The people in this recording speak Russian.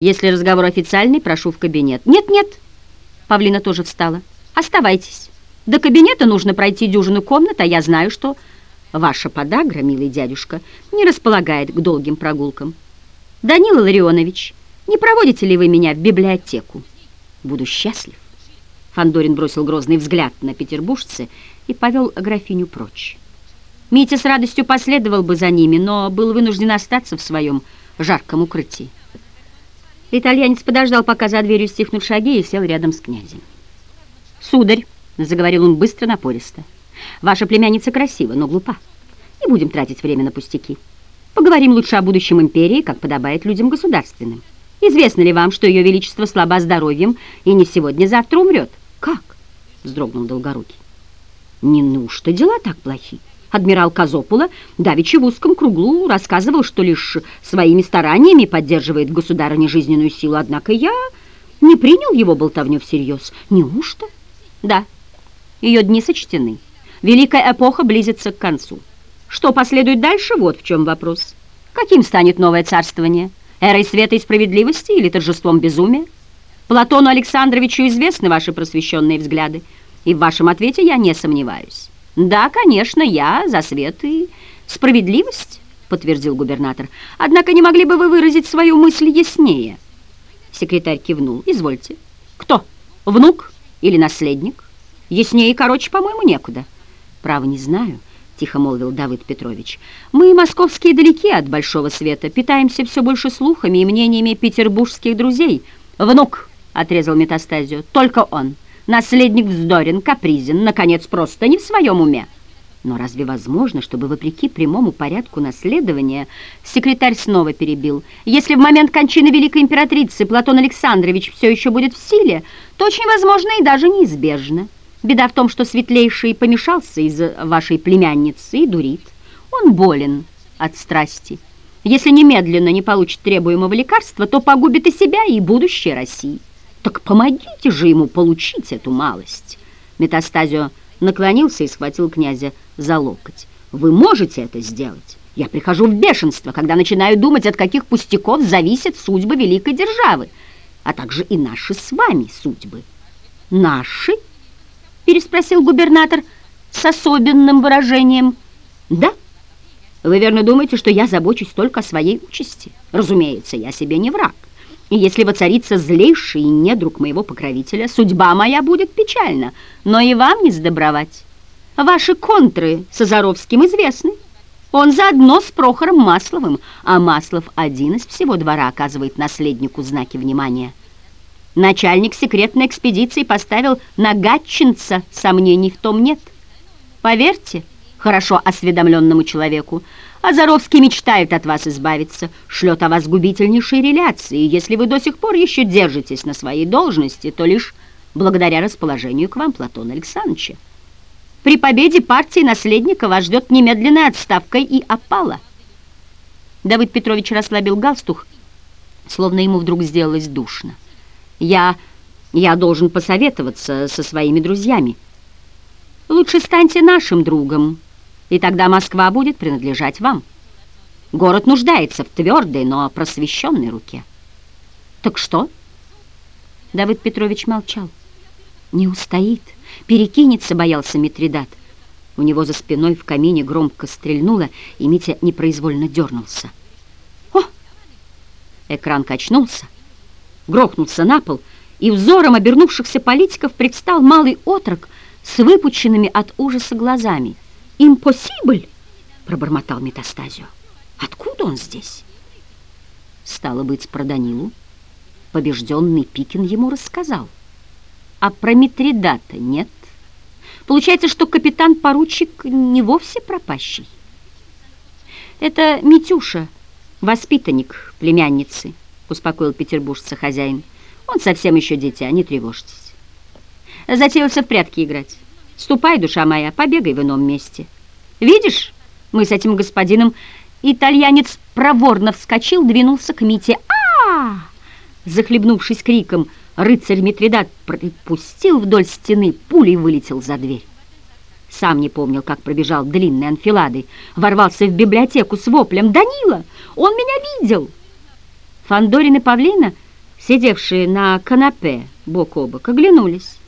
Если разговор официальный, прошу в кабинет. Нет-нет, Павлина тоже встала. Оставайтесь. До кабинета нужно пройти дюжину комнат, а я знаю, что ваша подагра, милый дядюшка, не располагает к долгим прогулкам. Данила Ларионович, не проводите ли вы меня в библиотеку? Буду счастлив. Фандорин бросил грозный взгляд на петербуржца и повел графиню прочь. Митя с радостью последовал бы за ними, но был вынужден остаться в своем жарком укрытии. Итальянец подождал, пока за дверью стихнут шаги, и сел рядом с князем. «Сударь», — заговорил он быстро, напористо, — «ваша племянница красива, но глупа. Не будем тратить время на пустяки. Поговорим лучше о будущем империи, как подобает людям государственным. Известно ли вам, что ее величество слаба здоровьем и не сегодня-завтра умрет?» «Как?» — вздрогнул Долгорукий. «Неужто дела так плохи?» Адмирал Казопула, давеча в узком кругу, рассказывал, что лишь своими стараниями поддерживает государыне жизненную силу, однако я не принял его болтовню всерьез. Неужто? Да, ее дни сочтены. Великая эпоха близится к концу. Что последует дальше, вот в чем вопрос. Каким станет новое царствование? Эрой света и справедливости или торжеством безумия? Платону Александровичу известны ваши просвещенные взгляды, и в вашем ответе я не сомневаюсь. «Да, конечно, я за свет и справедливость», — подтвердил губернатор. «Однако не могли бы вы выразить свою мысль яснее?» Секретарь кивнул. «Извольте. Кто? Внук или наследник? Яснее короче, по-моему, некуда». «Право не знаю», — тихо молвил Давыд Петрович. «Мы, московские, далеки от большого света, питаемся все больше слухами и мнениями петербургских друзей». «Внук», — отрезал Метастазио, — «только он». Наследник вздорен, капризен, наконец, просто не в своем уме. Но разве возможно, чтобы, вопреки прямому порядку наследования, секретарь снова перебил, если в момент кончины великой императрицы Платон Александрович все еще будет в силе, то очень возможно и даже неизбежно. Беда в том, что светлейший помешался из вашей племянницы и дурит. Он болен от страсти. Если немедленно не получит требуемого лекарства, то погубит и себя, и будущее России. Так помогите же ему получить эту малость. Метастазио наклонился и схватил князя за локоть. Вы можете это сделать? Я прихожу в бешенство, когда начинаю думать, от каких пустяков зависит судьба великой державы, а также и наши с вами судьбы. Наши? Переспросил губернатор с особенным выражением. Да. Вы верно думаете, что я забочусь только о своей участи? Разумеется, я себе не враг. И если воцарится злейший недруг моего покровителя, судьба моя будет печальна, но и вам не сдобровать. Ваши контры с Азаровским известны. Он заодно с Прохором Масловым, а Маслов один из всего двора оказывает наследнику знаки внимания. Начальник секретной экспедиции поставил на Гатчинца, сомнений в том нет. Поверьте, хорошо осведомленному человеку, Азаровский мечтает от вас избавиться, шлет о вас губительнейшие реляции, если вы до сих пор еще держитесь на своей должности, то лишь благодаря расположению к вам Платона Александровича. При победе партии наследника вас ждет немедленная отставка и опала. Давыд Петрович расслабил галстух, словно ему вдруг сделалось душно. Я... я должен посоветоваться со своими друзьями. Лучше станьте нашим другом, и тогда Москва будет принадлежать вам. Город нуждается в твердой, но просвещенной руке. Так что? Давыд Петрович молчал. Не устоит, перекинется, боялся Митридат. У него за спиной в камине громко стрельнуло, и Митя непроизвольно дернулся. О! Экран качнулся, грохнулся на пол, и взором обернувшихся политиков предстал малый отрок с выпученными от ужаса глазами — «Импосибль!» — пробормотал Метастазио. «Откуда он здесь?» Стало быть, про Данилу побежденный Пикин ему рассказал. А про Митридата нет. Получается, что капитан-поручик не вовсе пропащий. Это Митюша, воспитанник племянницы, успокоил петербуржца хозяин. Он совсем еще дитя, не тревожьтесь. Затеялся в прятки играть. Ступай, душа моя, побегай в ином месте. Видишь, мы с этим господином... Итальянец проворно вскочил, двинулся к Мите. а, Захлебнувшись криком, рыцарь Митридат пропустил вдоль стены, пулей вылетел за дверь. Сам не помнил, как пробежал длинной анфиладой, ворвался в библиотеку с воплем «Данила! Он меня видел!» Фандорин и Павлина сидевшие на канапе бок о бок, оглянулись.